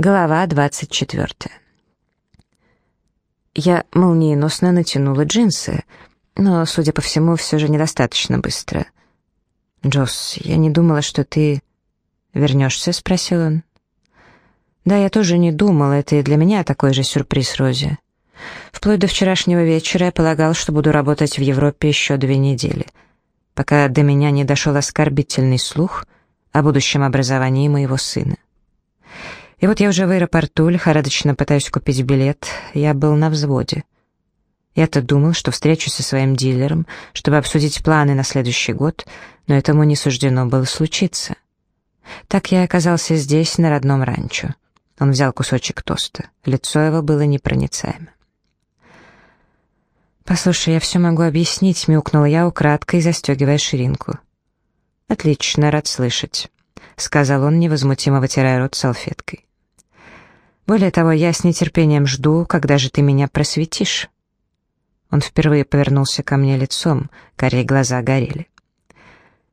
Глава 24. Я молниеносно натянула джинсы, но, судя по всему, все же недостаточно быстро. «Джосс, я не думала, что ты вернешься?» — спросил он. «Да, я тоже не думала, это и для меня такой же сюрприз, Рози. Вплоть до вчерашнего вечера я полагал, что буду работать в Европе еще две недели, пока до меня не дошел оскорбительный слух о будущем образовании моего сына. И вот я уже в аэропорту, лихорадочно пытаюсь купить билет. Я был на взводе. Я-то думал, что встречусь со своим дилером, чтобы обсудить планы на следующий год, но этому не суждено было случиться. Так я оказался здесь, на родном ранчо. Он взял кусочек тоста. Лицо его было непроницаемо. «Послушай, я все могу объяснить», — мяукнула я, украдкой застегивая ширинку. «Отлично, рад слышать», — сказал он, невозмутимо вытирая рот салфеткой. Более того, я с нетерпением жду, когда же ты меня просветишь». Он впервые повернулся ко мне лицом, корей глаза горели.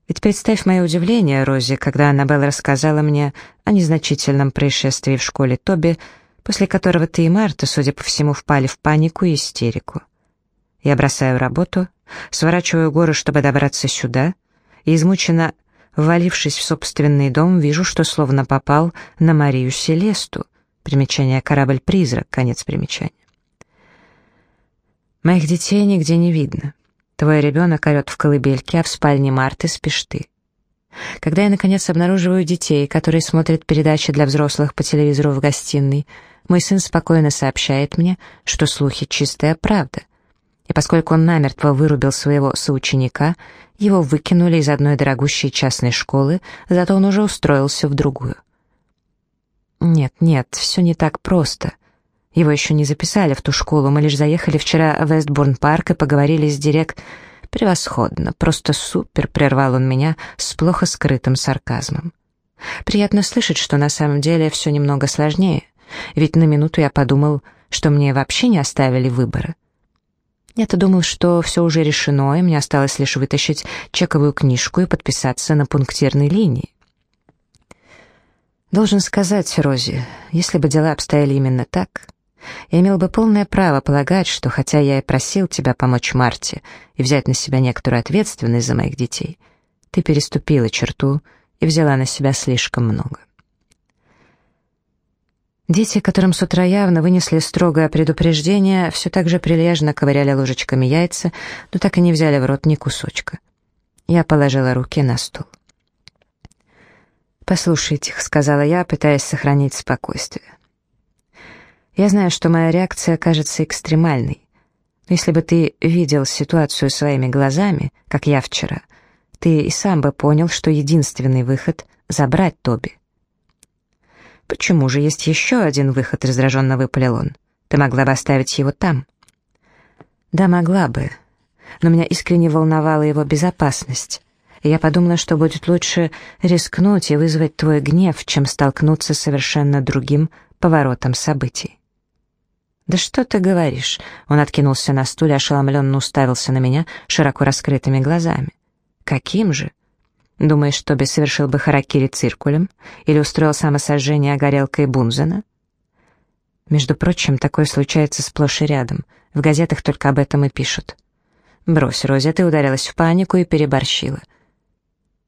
Ведь представь мое удивление, Рози, когда Аннабелла рассказала мне о незначительном происшествии в школе Тоби, после которого ты и Марта, судя по всему, впали в панику и истерику. Я бросаю работу, сворачиваю горы, чтобы добраться сюда, и, измученно ввалившись в собственный дом, вижу, что словно попал на Марию Селесту, Примечание «Корабль-призрак», конец примечания. Моих детей нигде не видно. Твой ребенок орет в колыбельке, а в спальне Марты спишь ты. Когда я, наконец, обнаруживаю детей, которые смотрят передачи для взрослых по телевизору в гостиной, мой сын спокойно сообщает мне, что слухи — чистая правда. И поскольку он намертво вырубил своего соученика, его выкинули из одной дорогущей частной школы, зато он уже устроился в другую. Нет, нет, все не так просто. Его еще не записали в ту школу, мы лишь заехали вчера в Вестбурн-парк и поговорили с директ... Превосходно, просто супер, прервал он меня с плохо скрытым сарказмом. Приятно слышать, что на самом деле все немного сложнее, ведь на минуту я подумал, что мне вообще не оставили выбора. Я-то думал, что все уже решено, и мне осталось лишь вытащить чековую книжку и подписаться на пунктирной линии. Должен сказать, Рози, если бы дела обстояли именно так, я имел бы полное право полагать, что хотя я и просил тебя помочь Марте и взять на себя некоторую ответственность за моих детей, ты переступила черту и взяла на себя слишком много. Дети, которым с утра явно вынесли строгое предупреждение, все так же прилежно ковыряли ложечками яйца, но так и не взяли в рот ни кусочка. Я положила руки на стол. «Послушайте их», — сказала я, пытаясь сохранить спокойствие. «Я знаю, что моя реакция кажется экстремальной, но если бы ты видел ситуацию своими глазами, как я вчера, ты и сам бы понял, что единственный выход — забрать Тоби». «Почему же есть еще один выход?» — раздраженно выпалил он. «Ты могла бы оставить его там». «Да, могла бы, но меня искренне волновала его безопасность» я подумала, что будет лучше рискнуть и вызвать твой гнев, чем столкнуться с совершенно другим поворотом событий. «Да что ты говоришь?» Он откинулся на стуле, ошеломленно уставился на меня широко раскрытыми глазами. «Каким же? Думаешь, Тоби совершил бы харакири циркулем или устроил самосожжение горелкой Бунзена?» Между прочим, такое случается сплошь и рядом. В газетах только об этом и пишут. «Брось, Рози, ты ударилась в панику и переборщила.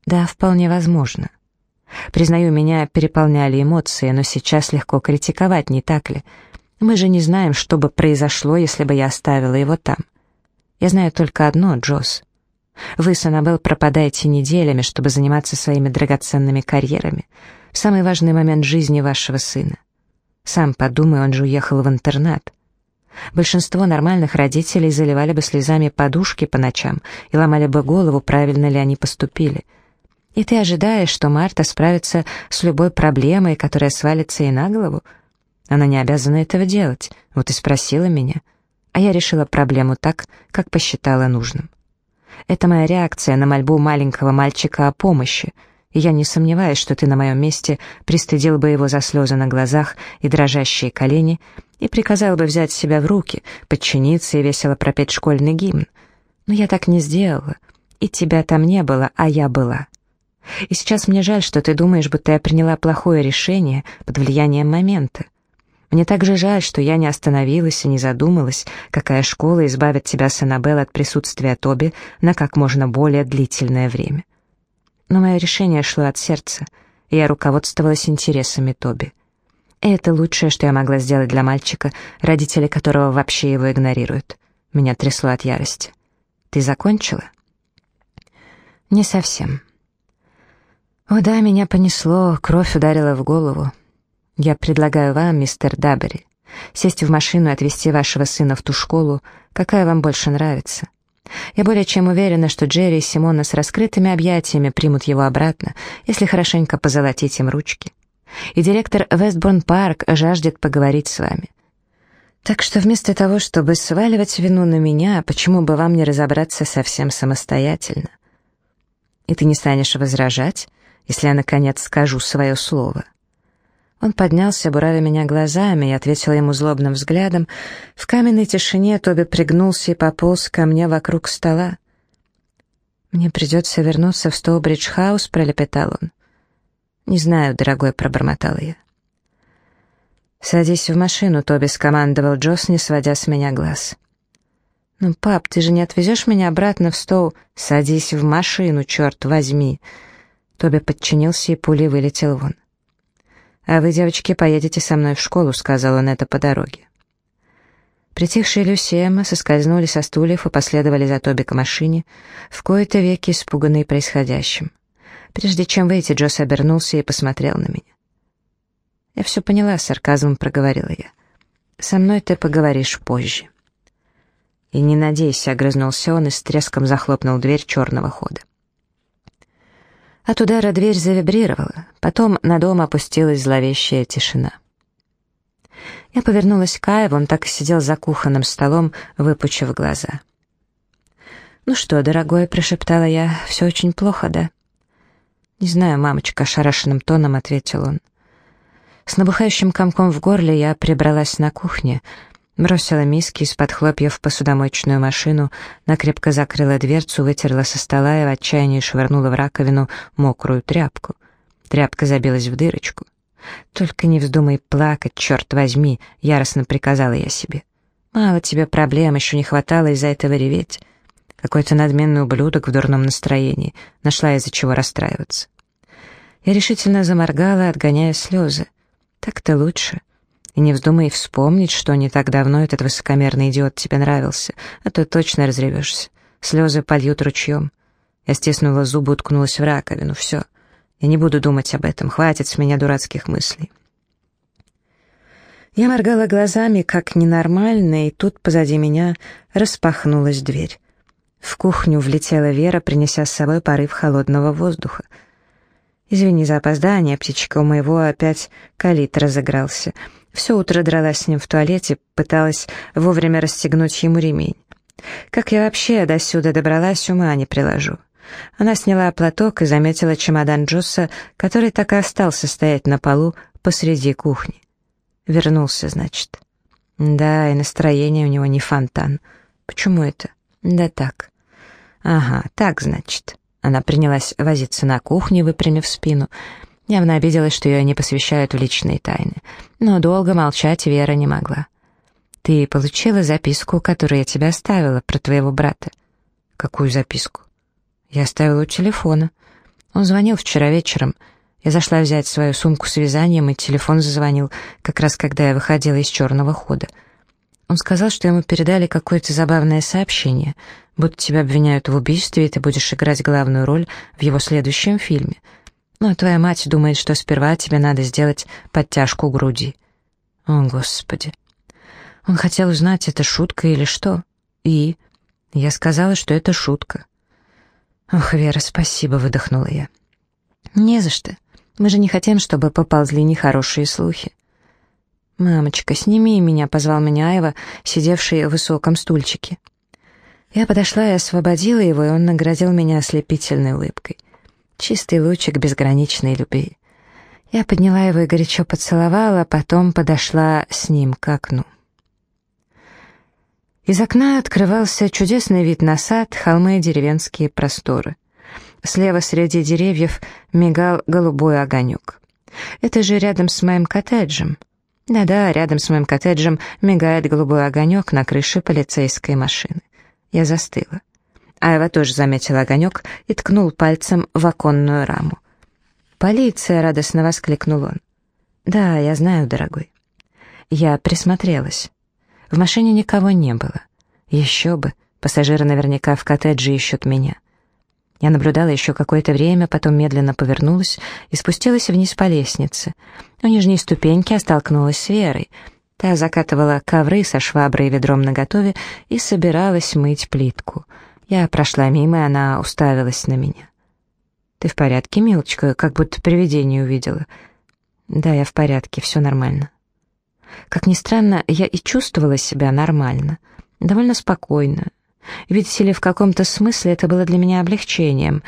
Да, вполне возможно. Признаю, меня переполняли эмоции, но сейчас легко критиковать, не так ли? Мы же не знаем, что бы произошло, если бы я оставила его там. Я знаю только одно, Джосс. Вы с Аннабелл пропадаете неделями, чтобы заниматься своими драгоценными карьерами в самый важный момент жизни вашего сына. Сам подумай, он же уехал в интернат. Большинство нормальных родителей заливали бы слезами подушки по ночам и ломали бы голову, правильно ли они поступили — и ты ожидаешь, что Марта справится с любой проблемой, которая свалится ей на голову? Она не обязана этого делать, вот и спросила меня. А я решила проблему так, как посчитала нужным. Это моя реакция на мольбу маленького мальчика о помощи, и я не сомневаюсь, что ты на моем месте пристыдил бы его за слезы на глазах и дрожащие колени и приказал бы взять себя в руки, подчиниться и весело пропеть школьный гимн. Но я так не сделала, и тебя там не было, а я была. И сейчас мне жаль, что ты думаешь, будто я приняла плохое решение под влиянием момента. Мне также жаль, что я не остановилась и не задумалась, какая школа избавит тебя с Аннабелл от присутствия Тоби на как можно более длительное время. Но мое решение шло от сердца, и я руководствовалась интересами Тоби. И это лучшее, что я могла сделать для мальчика, родители которого вообще его игнорируют. Меня трясло от ярости. «Ты закончила?» «Не совсем». «О да, меня понесло, кровь ударила в голову. Я предлагаю вам, мистер Дабери, сесть в машину и отвезти вашего сына в ту школу, какая вам больше нравится. Я более чем уверена, что Джерри и Симона с раскрытыми объятиями примут его обратно, если хорошенько позолотить им ручки. И директор Вестборн Парк жаждет поговорить с вами. Так что вместо того, чтобы сваливать вину на меня, почему бы вам не разобраться совсем самостоятельно? И ты не станешь возражать, если я, наконец, скажу свое слово?» Он поднялся, буравя меня глазами, и ответил ему злобным взглядом. В каменной тишине Тоби пригнулся и пополз ко мне вокруг стола. «Мне придется вернуться в Стоубридж-хаус», — пролепетал он. «Не знаю, дорогой», — пробормотал я. «Садись в машину», — Тоби скомандовал Джосс, не сводя с меня глаз. «Ну, пап, ты же не отвезешь меня обратно в Стоу?» «Садись в машину, черт возьми!» Тоби подчинился и пулей вылетел вон. «А вы, девочки, поедете со мной в школу», — сказал он это по дороге. Притихшие Люси и Эмма соскользнули со стульев и последовали за Тоби к машине, в кои-то веки испуганные происходящим. Прежде чем выйти, Джосс обернулся и посмотрел на меня. «Я все поняла», — сарказмом проговорила я. «Со мной ты поговоришь позже». «И не надейся», — огрызнулся он и с треском захлопнул дверь черного хода. От удара дверь завибрировала, потом на дом опустилась зловещая тишина. Я повернулась к Аеву, он так и сидел за кухонным столом, выпучив глаза. «Ну что, дорогой», — прошептала я, — «все очень плохо, да?» «Не знаю, мамочка», — ошарашенным тоном ответил он. С набухающим комком в горле я прибралась на кухне, Бросила миски из-под хлопьев в посудомоечную машину, накрепко закрыла дверцу, вытерла со стола и в отчаянии швырнула в раковину мокрую тряпку. Тряпка забилась в дырочку. «Только не вздумай плакать, черт возьми!» — яростно приказала я себе. «Мало тебе проблем, еще не хватало из-за этого реветь. Какой-то надменный ублюдок в дурном настроении. Нашла из-за чего расстраиваться». Я решительно заморгала, отгоняя слезы. «Так-то лучше. И не вздумай вспомнить, что не так давно этот высокомерный идиот тебе нравился, а то точно разревешься. Слезы польют ручьем. Я стиснула зубы, уткнулась в раковину. Все. Я не буду думать об этом. Хватит с меня дурацких мыслей. Я моргала глазами, как ненормально, и тут позади меня распахнулась дверь. В кухню влетела Вера, принеся с собой порыв холодного воздуха. «Извини за опоздание, птичка, у моего опять калит разыгрался. Все утро дралась с ним в туалете, пыталась вовремя расстегнуть ему ремень. Как я вообще до сюда добралась, ума не приложу. Она сняла платок и заметила чемодан Джосса, который так и остался стоять на полу посреди кухни. Вернулся, значит. Да, и настроение у него не фонтан. Почему это? Да так. Ага, так, значит. Она принялась возиться на кухне, выпрямив спину. Явно обиделась, что ее не посвящают в личные тайны. Но долго молчать Вера не могла. «Ты получила записку, которую я тебе оставила, про твоего брата?» «Какую записку?» «Я оставила у телефона. Он звонил вчера вечером. Я зашла взять свою сумку с вязанием, и телефон зазвонил, как раз когда я выходила из черного хода. Он сказал, что ему передали какое-то забавное сообщение, будто тебя обвиняют в убийстве, и ты будешь играть главную роль в его следующем фильме». Но твоя мать думает, что сперва тебе надо сделать подтяжку груди. О, Господи. Он хотел узнать, это шутка или что. И я сказала, что это шутка. Ох, Вера, спасибо, выдохнула я. Не за что. Мы же не хотим, чтобы поползли нехорошие слухи. «Мамочка, сними меня», — позвал меня Айва, сидевший в высоком стульчике. Я подошла и освободила его, и он наградил меня ослепительной улыбкой. Чистый лучик безграничной любви. Я подняла его и горячо поцеловала, потом подошла с ним к окну. Из окна открывался чудесный вид на сад, холмы и деревенские просторы. Слева среди деревьев мигал голубой огонек. Это же рядом с моим коттеджем. Да-да, рядом с моим коттеджем мигает голубой огонек на крыше полицейской машины. Я застыла. Айва тоже заметил огонек и ткнул пальцем в оконную раму. «Полиция!» — радостно воскликнул он. «Да, я знаю, дорогой». Я присмотрелась. В машине никого не было. Еще бы, пассажиры наверняка в коттедже ищут меня. Я наблюдала еще какое-то время, потом медленно повернулась и спустилась вниз по лестнице. У нижней ступеньки я столкнулась с Верой. Та закатывала ковры со шваброй и ведром наготове и собиралась мыть плитку. Я прошла мимо, и она уставилась на меня. «Ты в порядке, милочка? Как будто привидение увидела». «Да, я в порядке, все нормально». Как ни странно, я и чувствовала себя нормально, довольно спокойно, Видите ли, в каком-то смысле это было для меня облегчением.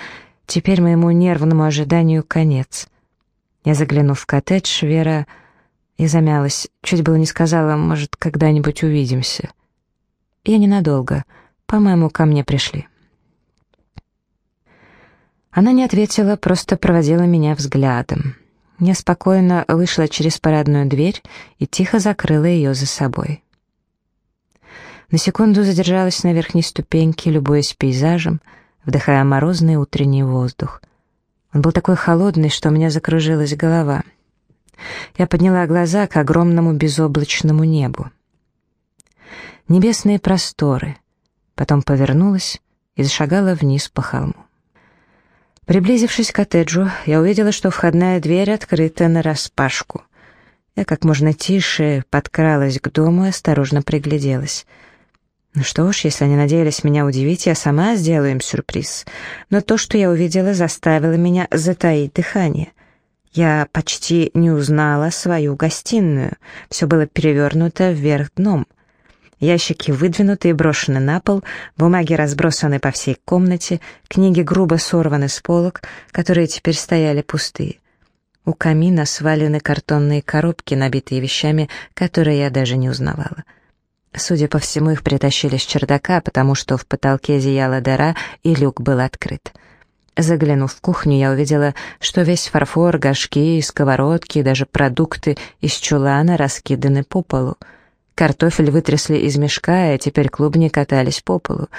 Теперь моему нервному ожиданию конец. Я загляну в коттедж, Вера... Я замялась, чуть было не сказала, может, когда-нибудь увидимся. Я ненадолго. По-моему, ко мне пришли. Она не ответила, просто проводила меня взглядом. Я спокойно вышла через парадную дверь и тихо закрыла ее за собой. На секунду задержалась на верхней ступеньке, любуясь пейзажем, вдыхая морозный утренний воздух. Он был такой холодный, что у меня закружилась голова. Я подняла глаза к огромному безоблачному небу. Небесные просторы. Потом повернулась и зашагала вниз по холму. Приблизившись к коттеджу, я увидела, что входная дверь открыта нараспашку. Я как можно тише подкралась к дому и осторожно пригляделась — ну что ж, если они надеялись меня удивить, я сама сделаю им сюрприз. Но то, что я увидела, заставило меня затаить дыхание. Я почти не узнала свою гостиную. Все было перевернуто вверх дном. Ящики выдвинуты и брошены на пол, бумаги разбросаны по всей комнате, книги грубо сорваны с полок, которые теперь стояли пустые. У камина свалены картонные коробки, набитые вещами, которые я даже не узнавала. Судя по всему, их притащили с чердака, потому что в потолке зияла дыра, и люк был открыт. Заглянув в кухню, я увидела, что весь фарфор, горшки, сковородки и даже продукты из чулана раскиданы по полу. Картофель вытрясли из мешка, и теперь клубни катались по полу.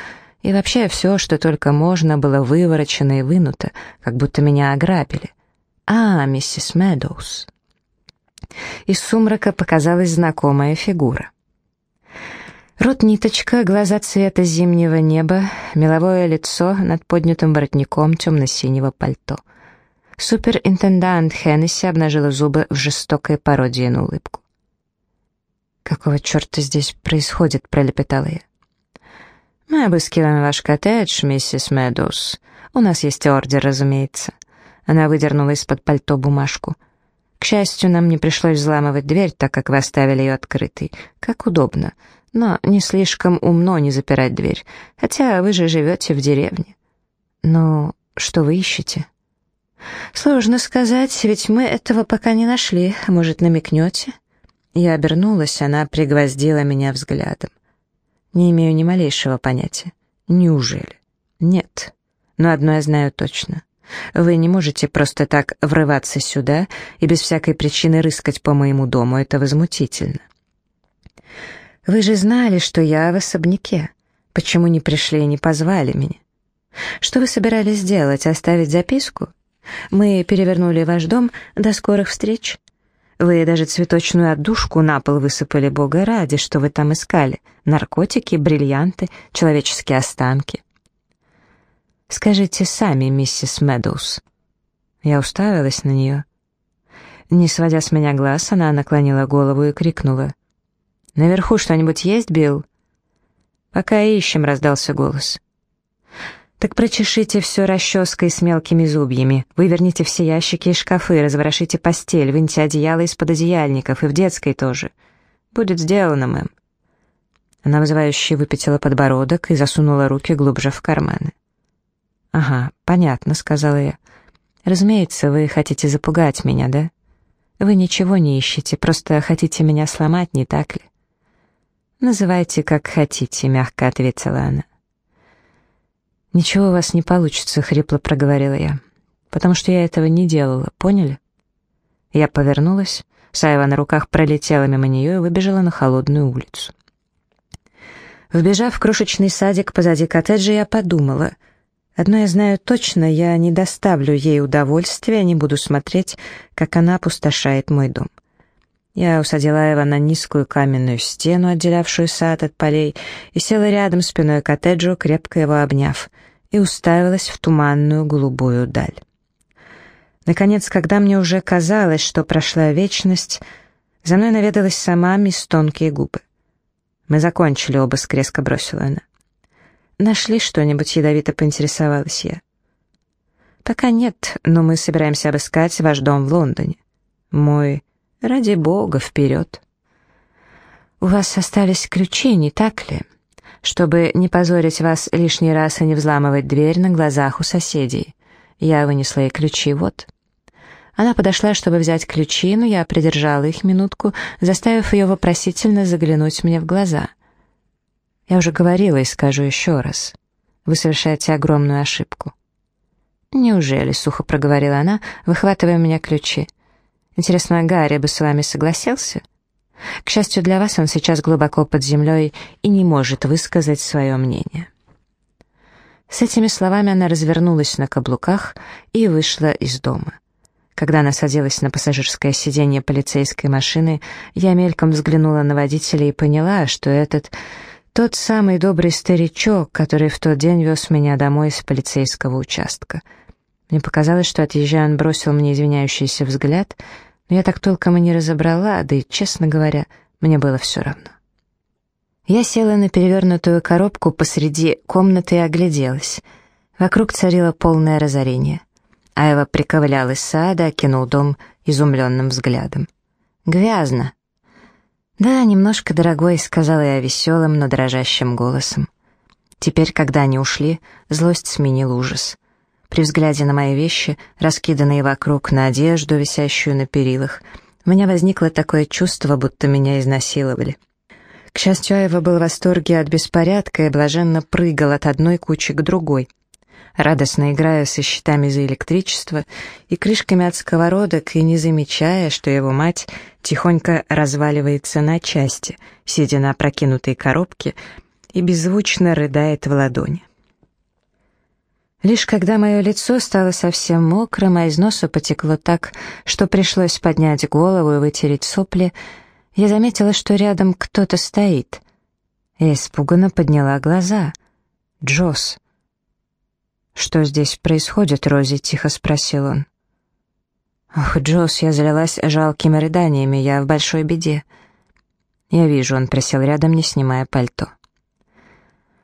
И вообще все, что только можно, было выворочено и вынуто, как будто меня ограбили. «А, миссис Мэдоуз». Из сумрака показалась знакомая фигура. Рот-ниточка, глаза цвета зимнего неба, меловое лицо над поднятым воротником темно-синего пальто. Суперинтендант Хеннесси обнажила зубы в жестокой пародии на улыбку. «Какого черта здесь происходит?» — пролепетала я. «Мы обыскиваем ваш коттедж, миссис Мэдоуз. У нас есть ордер, разумеется». Она выдернула из-под пальто бумажку. «К счастью, нам не пришлось взламывать дверь, так как вы оставили ее открытой. Как удобно но не слишком умно не запирать дверь, хотя вы же живете в деревне. Но что вы ищете? Сложно сказать, ведь мы этого пока не нашли, может, намекнете? Я обернулась, она пригвоздила меня взглядом. Не имею ни малейшего понятия. Неужели? Нет. Но одно я знаю точно. Вы не можете просто так врываться сюда и без всякой причины рыскать по моему дому, это возмутительно. Вы же знали, что я в особняке. Почему не пришли и не позвали меня? Что вы собирались делать, оставить записку? Мы перевернули ваш дом до скорых встреч. Вы даже цветочную отдушку на пол высыпали, бога ради, что вы там искали. Наркотики, бриллианты, человеческие останки. Скажите сами, миссис Медоуз. Я уставилась на нее. Не сводя с меня глаз, она наклонила голову и крикнула. «Наверху что-нибудь есть, Билл?» «Пока ищем», — раздался голос. «Так прочешите все расческой с мелкими зубьями, выверните все ящики и шкафы, разворошите постель, выньте одеяло из-под одеяльников, и в детской тоже. Будет сделано, мэм». Она вызывающе выпятила подбородок и засунула руки глубже в карманы. «Ага, понятно», — сказала я. «Разумеется, вы хотите запугать меня, да? Вы ничего не ищете, просто хотите меня сломать, не так ли?» «Называйте, как хотите», — мягко ответила она. «Ничего у вас не получится», — хрипло проговорила я. «Потому что я этого не делала, поняли?» Я повернулась, Саева на руках пролетела мимо нее и выбежала на холодную улицу. Вбежав в крошечный садик позади коттеджа, я подумала. Одно я знаю точно, я не доставлю ей удовольствия, не буду смотреть, как она опустошает мой дом. Я усадила его на низкую каменную стену, отделявшую сад от полей, и села рядом спиной к коттеджу, крепко его обняв, и уставилась в туманную голубую даль. Наконец, когда мне уже казалось, что прошла вечность, за мной наведалась сама мисс Тонкие губы. «Мы закончили обыск», — резко бросила она. «Нашли что-нибудь?» — ядовито поинтересовалась я. «Пока нет, но мы собираемся обыскать ваш дом в Лондоне. Мой, ради бога, вперед!» «У вас остались ключи, не так ли? Чтобы не позорить вас лишний раз и не взламывать дверь на глазах у соседей». Я вынесла ей ключи, вот. Она подошла, чтобы взять ключи, но я придержала их минутку, заставив ее вопросительно заглянуть мне в глаза. Я уже говорила и скажу еще раз. Вы совершаете огромную ошибку. «Неужели?» — сухо проговорила она, выхватывая у меня ключи. «Интересно, Гарри бы с вами согласился?» «К счастью для вас, он сейчас глубоко под землей и не может высказать свое мнение». С этими словами она развернулась на каблуках и вышла из дома. Когда она садилась на пассажирское сиденье полицейской машины, я мельком взглянула на водителя и поняла, что этот тот самый добрый старичок, который в тот день вез меня домой из полицейского участка. Мне показалось, что отъезжая он бросил мне извиняющийся взгляд, но я так толком и не разобрала, да и, честно говоря, мне было все равно. Я села на перевернутую коробку посреди комнаты и огляделась. Вокруг царило полное разорение. Айва приковылял из сада, окинул дом изумленным взглядом. «Грязно». «Да, немножко, дорогой», — сказала я веселым, но дрожащим голосом. Теперь, когда они ушли, злость сменил ужас. При взгляде на мои вещи, раскиданные вокруг на одежду, висящую на перилах, у меня возникло такое чувство, будто меня изнасиловали. К счастью, Айва был в восторге от беспорядка и блаженно прыгал от одной кучи к другой, радостно играя со щитами за электричество и крышками от сковородок и не замечая, что его мать тихонько разваливается на части, сидя на опрокинутой коробке и беззвучно рыдает в ладони. Лишь когда мое лицо стало совсем мокрым, а из носа потекло так, что пришлось поднять голову и вытереть сопли, я заметила, что рядом кто-то стоит. Я испуганно подняла глаза. «Джосс». «Что здесь происходит, Рози?» — тихо спросил он. «Ох, Джосс, я залилась жалкими рыданиями, я в большой беде». «Я вижу», — он присел рядом, не снимая пальто.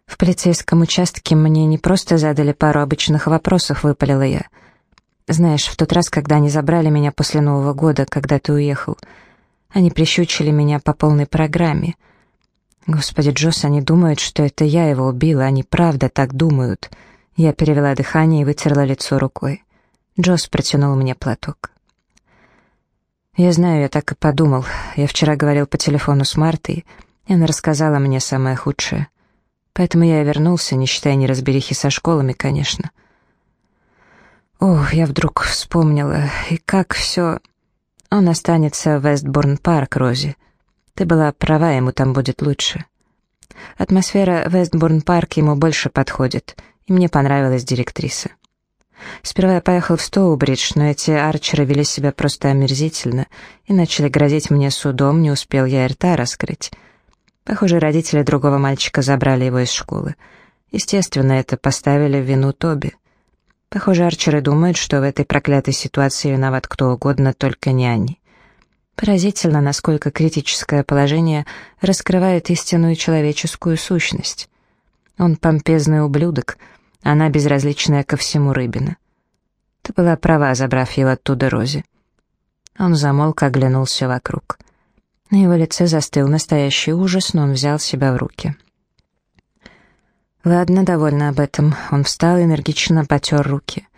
«В полицейском участке мне не просто задали пару обычных вопросов», — выпалила я. «Знаешь, в тот раз, когда они забрали меня после Нового года, когда ты уехал...» Они прищучили меня по полной программе. Господи, Джосс, они думают, что это я его убила, они правда так думают. Я перевела дыхание и вытерла лицо рукой. Джосс протянул мне платок. Я знаю, я так и подумал. Я вчера говорил по телефону с Мартой, и она рассказала мне самое худшее. Поэтому я и вернулся, не считая неразберихи со школами, конечно. Ох, я вдруг вспомнила, и как все... Он останется в Вестбурн-парк, Рози. Ты была права, ему там будет лучше. Атмосфера Вестбурн-парк ему больше подходит, и мне понравилась директриса. Сперва я поехал в Стоубридж, но эти арчеры вели себя просто омерзительно и начали грозить мне судом, не успел я рта раскрыть. Похоже, родители другого мальчика забрали его из школы. Естественно, это поставили в вину Тоби. Похоже, арчеры думают, что в этой проклятой ситуации виноват кто угодно, только не они. Поразительно, насколько критическое положение раскрывает истинную человеческую сущность. Он помпезный ублюдок, она безразличная ко всему рыбина. Ты была права, забрав его оттуда Рози. Он замолк, оглянулся вокруг. На его лице застыл настоящий ужас, но он взял себя в руки. «Ладно, довольно об этом». Он встал и энергично потер руки.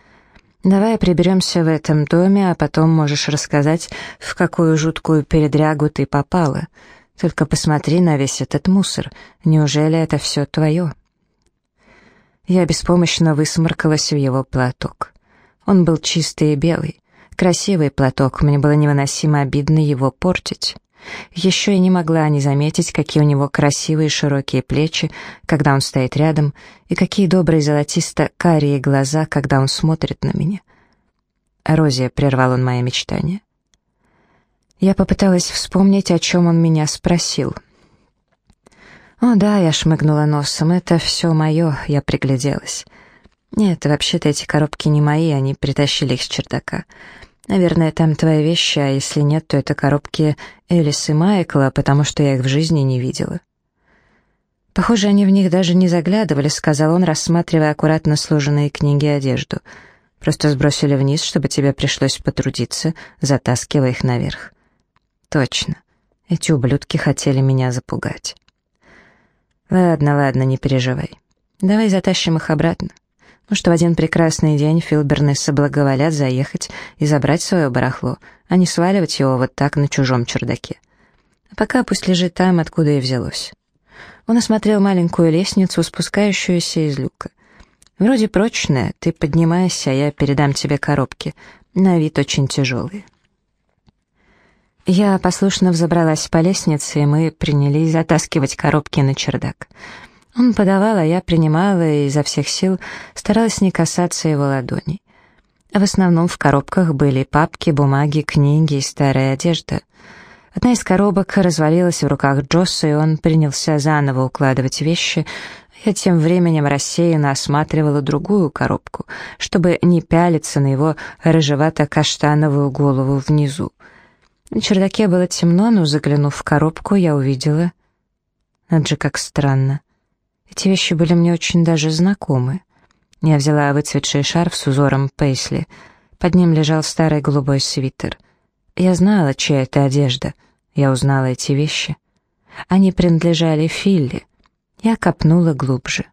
«Давай приберемся в этом доме, а потом можешь рассказать, в какую жуткую передрягу ты попала. Только посмотри на весь этот мусор. Неужели это все твое?» Я беспомощно высморкалась в его платок. Он был чистый и белый. Красивый платок, мне было невыносимо обидно его портить. Еще я не могла не заметить, какие у него красивые широкие плечи, когда он стоит рядом, и какие добрые золотисто-карие глаза, когда он смотрит на меня. Розия прервал он мои мечтания. Я попыталась вспомнить, о чем он меня спросил. «О да», — я шмыгнула носом, — «это все мое», — я пригляделась. «Нет, вообще-то эти коробки не мои, они притащили их с чердака. Наверное, там твои вещи, а если нет, то это коробки Элис и Майкла, потому что я их в жизни не видела». «Похоже, они в них даже не заглядывали», — сказал он, рассматривая аккуратно сложенные книги и одежду. «Просто сбросили вниз, чтобы тебе пришлось потрудиться, затаскивая их наверх». «Точно. Эти ублюдки хотели меня запугать». «Ладно, ладно, не переживай. Давай затащим их обратно. Может, в один прекрасный день Филберны соблаговолят заехать и забрать свое барахло, а не сваливать его вот так на чужом чердаке. А пока пусть лежит там, откуда и взялось. Он осмотрел маленькую лестницу, спускающуюся из люка. «Вроде прочная, ты поднимайся, а я передам тебе коробки. На вид очень тяжелые». Я послушно взобралась по лестнице, и мы принялись затаскивать коробки на чердак. Он подавал, а я принимала и изо всех сил старалась не касаться его ладоней. В основном в коробках были папки, бумаги, книги и старая одежда. Одна из коробок развалилась в руках Джосса, и он принялся заново укладывать вещи. Я тем временем рассеянно осматривала другую коробку, чтобы не пялиться на его рыжевато-каштановую голову внизу. На чердаке было темно, но, заглянув в коробку, я увидела... Это же как странно. Эти вещи были мне очень даже знакомы. Я взяла выцветший шарф с узором пейсли. Под ним лежал старый голубой свитер. Я знала, чья это одежда. Я узнала эти вещи. Они принадлежали Филли. Я копнула глубже.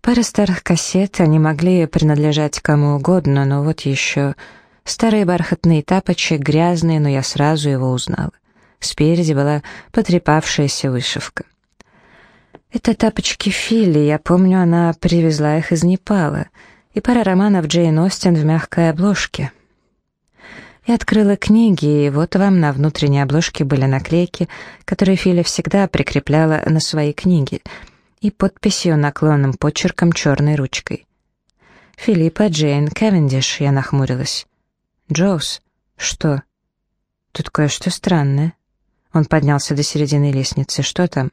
Пара старых кассет, они могли принадлежать кому угодно, но вот еще... Старые бархатные тапочки, грязные, но я сразу его узнала. Спереди была потрепавшаяся вышивка. Это тапочки Филли, я помню, она привезла их из Непала, и пара романов Джейн Остин в мягкой обложке. Я открыла книги, и вот вам на внутренней обложке были наклейки, которые Филли всегда прикрепляла на свои книги, и подписью наклонным почерком черной ручкой. «Филиппа Джейн Кевендиш», я нахмурилась. «Джоус, что?» «Тут кое-что странное». Он поднялся до середины лестницы. «Что там?»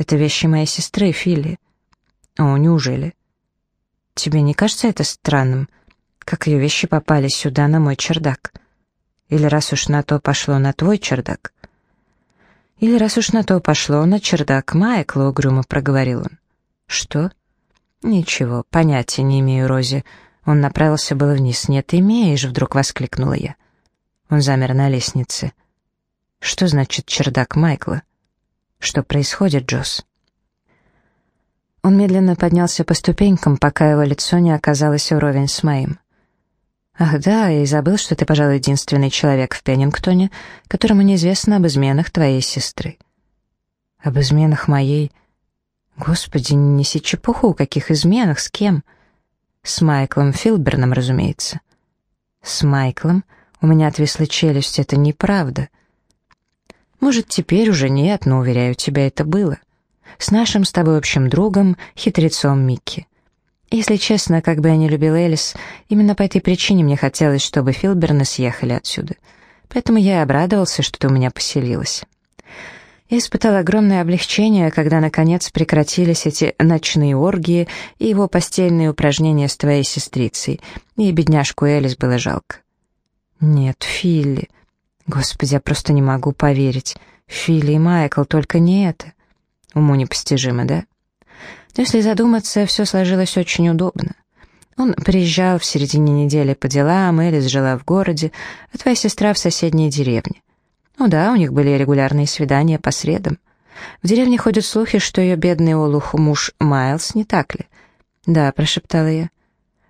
Это вещи моей сестры, Филли. О, неужели? Тебе не кажется это странным, как ее вещи попали сюда, на мой чердак? Или раз уж на то пошло, на твой чердак? Или раз уж на то пошло, на чердак Майкла, угрюмо проговорил он. Что? Ничего, понятия не имею, Рози. Он направился было вниз. Нет, имеешь, вдруг воскликнула я. Он замер на лестнице. Что значит чердак Майкла? Что происходит, Джосс?» Он медленно поднялся по ступенькам, пока его лицо не оказалось уровень с моим. «Ах да, я и забыл, что ты, пожалуй, единственный человек в Пеннингтоне, которому неизвестно об изменах твоей сестры». «Об изменах моей...» «Господи, не неси чепуху, каких изменах, с кем?» «С Майклом Филберном, разумеется». «С Майклом? У меня отвисла челюсть, это неправда». Может, теперь уже нет, но, уверяю тебя, это было. С нашим с тобой общим другом, хитрецом Микки. Если честно, как бы я не любил Элис, именно по этой причине мне хотелось, чтобы Филберны съехали отсюда. Поэтому я и обрадовался, что ты у меня поселилась. Я испытал огромное облегчение, когда, наконец, прекратились эти ночные оргии и его постельные упражнения с твоей сестрицей, и бедняжку Элис было жалко. «Нет, Филли», Господи, я просто не могу поверить. Филли и Майкл, только не это. Уму непостижимо, да? Но если задуматься, все сложилось очень удобно. Он приезжал в середине недели по делам, Элис жила в городе, а твоя сестра в соседней деревне. Ну да, у них были регулярные свидания по средам. В деревне ходят слухи, что ее бедный олух муж Майлз, не так ли? Да, прошептала я.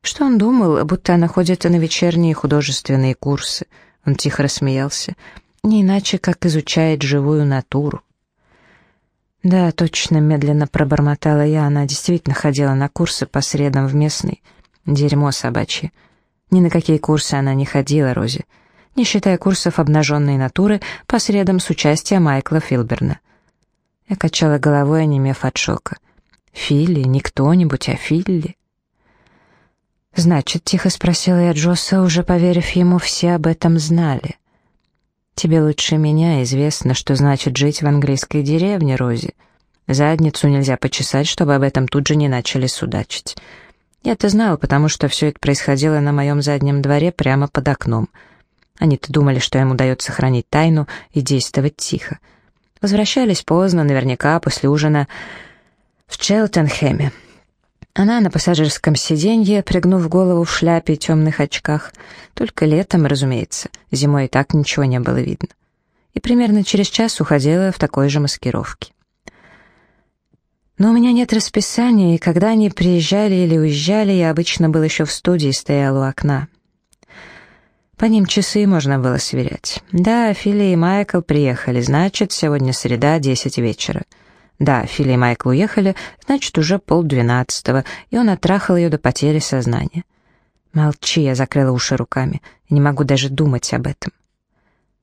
Что он думал, будто она ходит на вечерние художественные курсы — он тихо рассмеялся. «Не иначе, как изучает живую натуру». Да, точно, медленно пробормотала я, она действительно ходила на курсы по средам в местный. Дерьмо собачье. Ни на какие курсы она не ходила, Рози. Не считая курсов обнаженной натуры по средам с участием Майкла Филберна. Я качала головой, онемев от шока. Филли, не кто-нибудь, а Филли. «Значит, — тихо спросила я Джосса, уже поверив ему, все об этом знали. Тебе лучше меня известно, что значит жить в английской деревне, Рози. Задницу нельзя почесать, чтобы об этом тут же не начали судачить. Я это знал, потому что все это происходило на моем заднем дворе прямо под окном. Они-то думали, что им удается хранить тайну и действовать тихо. Возвращались поздно, наверняка после ужина в Челтенхэме. Она на пассажирском сиденье, пригнув голову в шляпе и темных очках. Только летом, разумеется, зимой и так ничего не было видно. И примерно через час уходила в такой же маскировке. Но у меня нет расписания, и когда они приезжали или уезжали, я обычно был еще в студии, стоял у окна. По ним часы можно было сверять. Да, Фили и Майкл приехали, значит, сегодня среда, десять вечера. Да, Фили и Майкл уехали, значит, уже полдвенадцатого, и он оттрахал ее до потери сознания. Молчи, я закрыла уши руками, не могу даже думать об этом.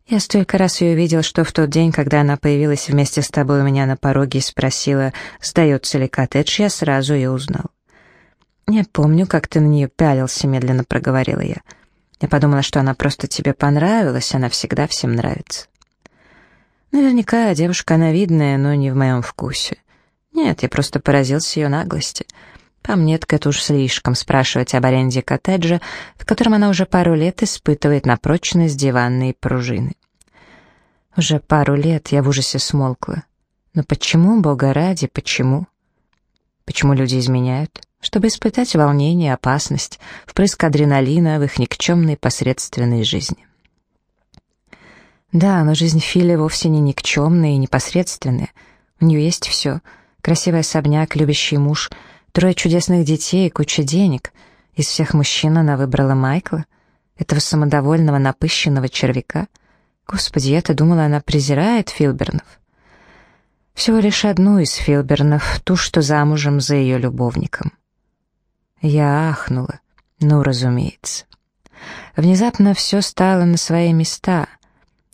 Я столько раз ее видел, что в тот день, когда она появилась вместе с тобой у меня на пороге и спросила, сдается ли коттедж, я сразу ее узнал. «Я помню, как ты на нее пялился», — медленно проговорила я. Я подумала, что она просто тебе понравилась, она всегда всем нравится. Наверняка девушка она видная, но не в моем вкусе. Нет, я просто поразился ее наглости. По мне, это уж слишком спрашивать об аренде коттеджа, в котором она уже пару лет испытывает на прочность диванные пружины. Уже пару лет я в ужасе смолкла. Но почему, бога ради, почему? Почему люди изменяют? Чтобы испытать волнение, опасность, впрыск адреналина в их никчемной посредственной жизни. Да, но жизнь Фили вовсе не никчемная и непосредственная. У нее есть все. Красивый особняк, любящий муж, трое чудесных детей и куча денег. Из всех мужчин она выбрала Майкла, этого самодовольного, напыщенного червяка. Господи, я-то думала, она презирает Филбернов. Всего лишь одну из Филбернов, ту, что замужем за ее любовником. Я ахнула. Ну, разумеется. Внезапно все стало на свои места —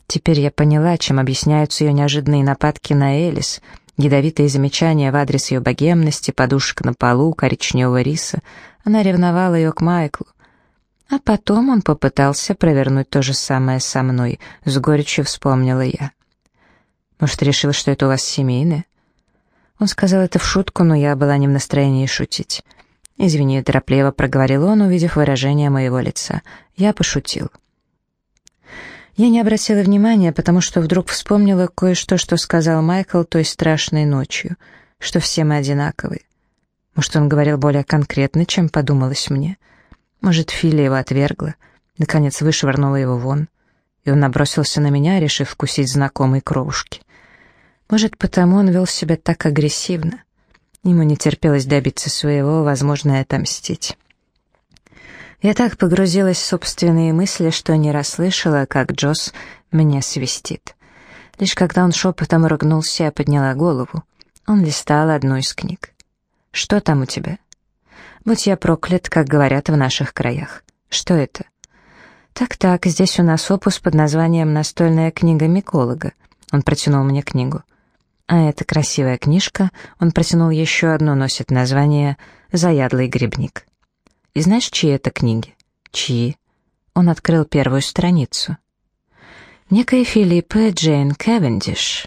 Теперь я поняла, чем объясняются ее неожиданные нападки на Элис, ядовитые замечания в адрес ее богемности, подушек на полу, коричневого риса. Она ревновала ее к Майклу. А потом он попытался провернуть то же самое со мной, с горечью вспомнила я. Может, решил, что это у вас семейное? Он сказал это в шутку, но я была не в настроении шутить. «Извини», — торопливо проговорил он, увидев выражение моего лица. Я пошутил. Я не обратила внимания, потому что вдруг вспомнила кое-что, что сказал Майкл той страшной ночью, что все мы одинаковые. Может, он говорил более конкретно, чем подумалось мне. Может, Филя его отвергла, наконец вышвырнула его вон, и он набросился на меня, решив вкусить знакомой кровушки. Может, потому он вел себя так агрессивно. Ему не терпелось добиться своего, возможно, и отомстить. Я так погрузилась в собственные мысли, что не расслышала, как Джосс меня свистит. Лишь когда он шепотом ругнулся, я подняла голову. Он листал одну из книг. «Что там у тебя?» «Будь я проклят, как говорят в наших краях. Что это?» «Так-так, здесь у нас опус под названием «Настольная книга миколога». Он протянул мне книгу. А эта красивая книжка, он протянул еще одну, носит название «Заядлый грибник». И знаешь, чьи это книги? Чьи? Он открыл первую страницу. Некая Филиппа Джейн Кевендиш.